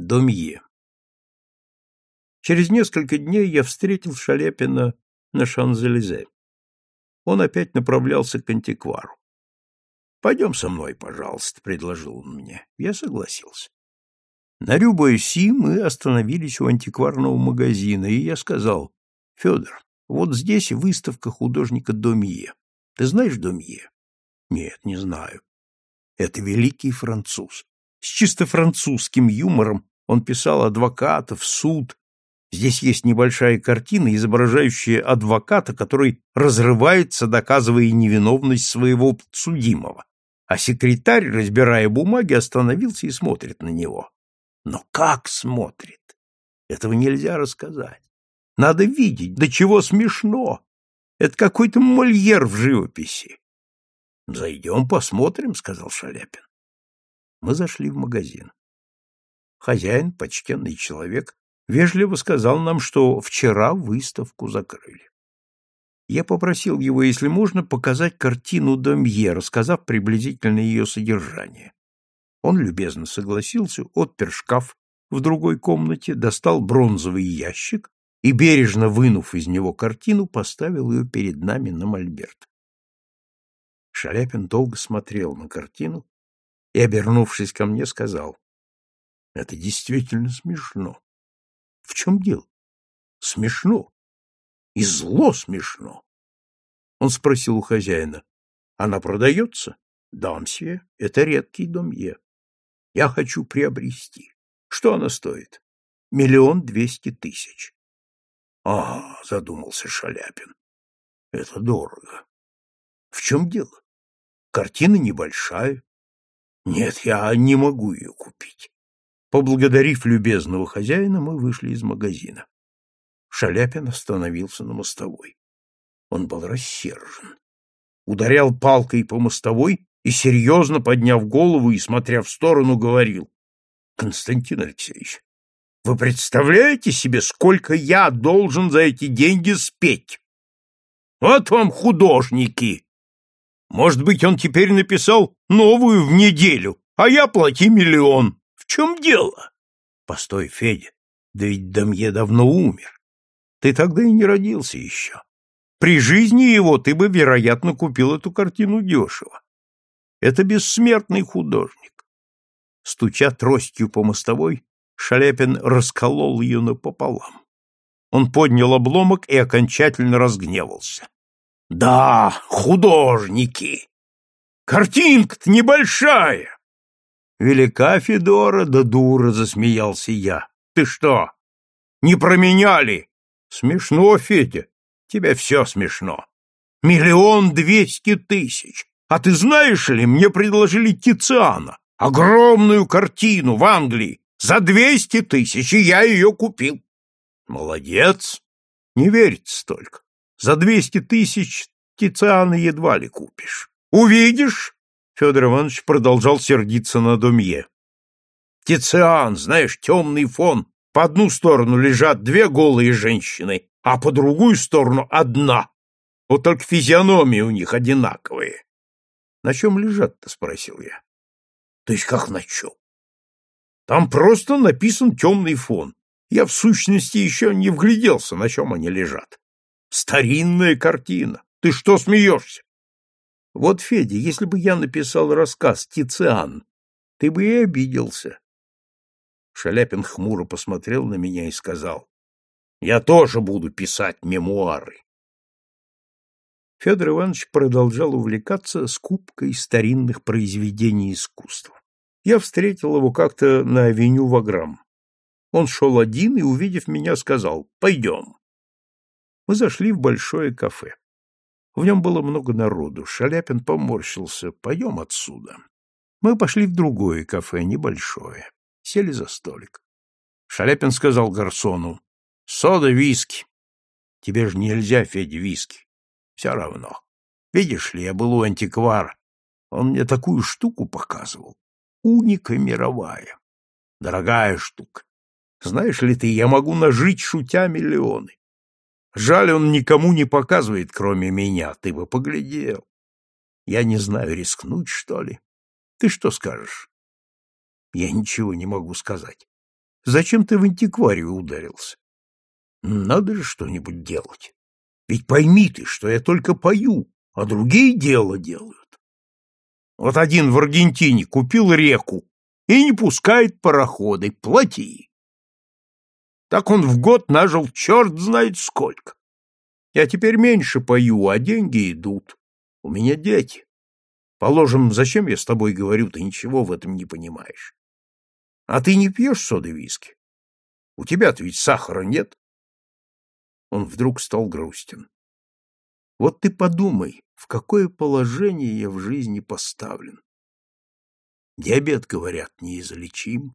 Домье. Через несколько дней я встретил Шаляпина на Шанзелизе. Он опять направлялся к антиквару. «Пойдем со мной, пожалуйста», — предложил он мне. Я согласился. На Рюбоэси мы остановились у антикварного магазина, и я сказал, «Федор, вот здесь выставка художника Домье. Ты знаешь Домье?» «Нет, не знаю». «Это великий француз. С чисто французским юмором он писал адвокатов, суд. Здесь есть небольшая картина, изображающая адвоката, который разрывается, доказывая невиновность своего подсудимого. А секретарь, разбирая бумаги, остановился и смотрит на него. Но как смотрит? Этого нельзя рассказать. Надо видеть, до чего смешно. Это какой-то мольер в живописи. «Зайдем, посмотрим», — сказал Шаляпин. Мы зашли в магазин. Хозяин, почтенный человек, вежливо сказал нам, что вчера выставку закрыли. Я попросил его, если можно, показать картину Домье, рассказав приблизительно ее содержание. Он любезно согласился, отпер шкаф в другой комнате, достал бронзовый ящик и, бережно вынув из него картину, поставил ее перед нами на мольберт. Шаляпин долго смотрел на картину и, обернувшись ко мне, сказал, это действительно смешно. В чем дело? Смешно. И зло смешно. Он спросил у хозяина. Она продается? Да, мсье, это редкий домье. Я хочу приобрести. Что она стоит? Миллион двести тысяч. А, задумался Шаляпин. Это дорого. В чем дело? Картина небольшая. Нет, я не могу ее купить. Поблагодарив любезного хозяина, мы вышли из магазина. Шаляпин остановился на мостовой. Он был рассержен. Ударял палкой по мостовой и, серьезно подняв голову и смотря в сторону, говорил. — Константин Алексеевич, вы представляете себе, сколько я должен за эти деньги спеть? Вот вам художники! Может быть, он теперь написал новую в неделю, а я плати миллион чем дело? Постой, Федя, да ведь Дамье давно умер. Ты тогда и не родился еще. При жизни его ты бы, вероятно, купил эту картину дешево. Это бессмертный художник. Стуча тростью по мостовой, Шаляпин расколол ее напополам. Он поднял обломок и окончательно разгневался. «Да, художники! Картинка-то небольшая! Велика Федора, да дура, засмеялся я. Ты что, не променяли? Смешно, Федя. Тебе все смешно. Миллион двести тысяч. А ты знаешь ли, мне предложили Тициана, огромную картину в Англии, за двести тысяч, и я ее купил. Молодец. Не верится только. За двести тысяч Тициана едва ли купишь. Увидишь, Федор Иванович продолжал сердиться на Домье. Тициан, знаешь, темный фон. По одну сторону лежат две голые женщины, а по другую сторону одна. Вот только физиономии у них одинаковые. — На чем лежат-то? — спросил я. — То есть как на чем? Там просто написан темный фон. Я, в сущности, еще не вгляделся, на чем они лежат. Старинная картина. Ты что смеешься? Вот, Федя, если бы я написал рассказ «Тициан», ты бы и обиделся. Шаляпин хмуро посмотрел на меня и сказал, «Я тоже буду писать мемуары». Федор Иванович продолжал увлекаться скупкой старинных произведений искусства. Я встретил его как-то на авеню Ваграм. Он шел один и, увидев меня, сказал «Пойдем». Мы зашли в большое кафе. В нем было много народу. Шаляпин поморщился. «Пойдем отсюда». Мы пошли в другое кафе, небольшое. Сели за столик. Шаляпин сказал гарсону. «Сода, виски». «Тебе же нельзя, Федя, виски». «Все равно. Видишь ли, я был у антиквара. Он мне такую штуку показывал. Уника мировая. Дорогая штука. Знаешь ли ты, я могу нажить шутя миллионы. Жаль, он никому не показывает, кроме меня. Ты бы поглядел. Я не знаю, рискнуть, что ли. Ты что скажешь? Я ничего не могу сказать. Зачем ты в антикварию ударился? Надо же что-нибудь делать. Ведь пойми ты, что я только пою, а другие дело делают. Вот один в Аргентине купил реку и не пускает пароходы, плати. Так он в год нажил черт знает сколько. Я теперь меньше пою, а деньги идут. У меня дети. Положим, зачем я с тобой говорю, ты ничего в этом не понимаешь. А ты не пьешь соды виски? У тебя-то ведь сахара нет. Он вдруг стал грустен. Вот ты подумай, в какое положение я в жизни поставлен. Диабет, говорят, неизлечим.